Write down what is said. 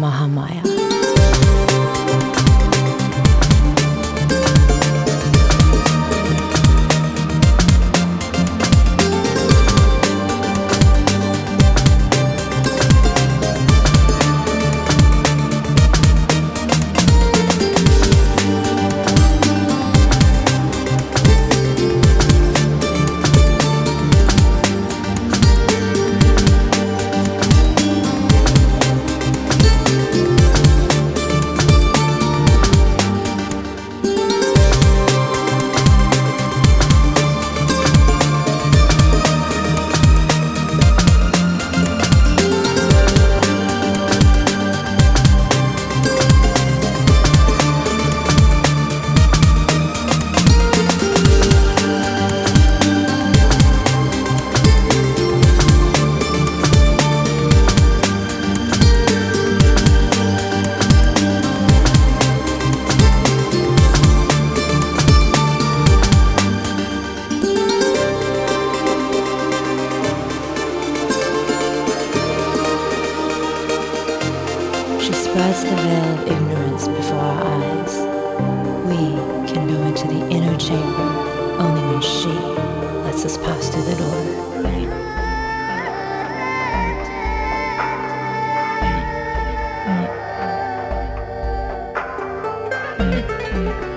Mahamaya. can go into the inner chamber only when she lets us pass through the door. Mm-hmm. Mm-hmm. Mm-hmm.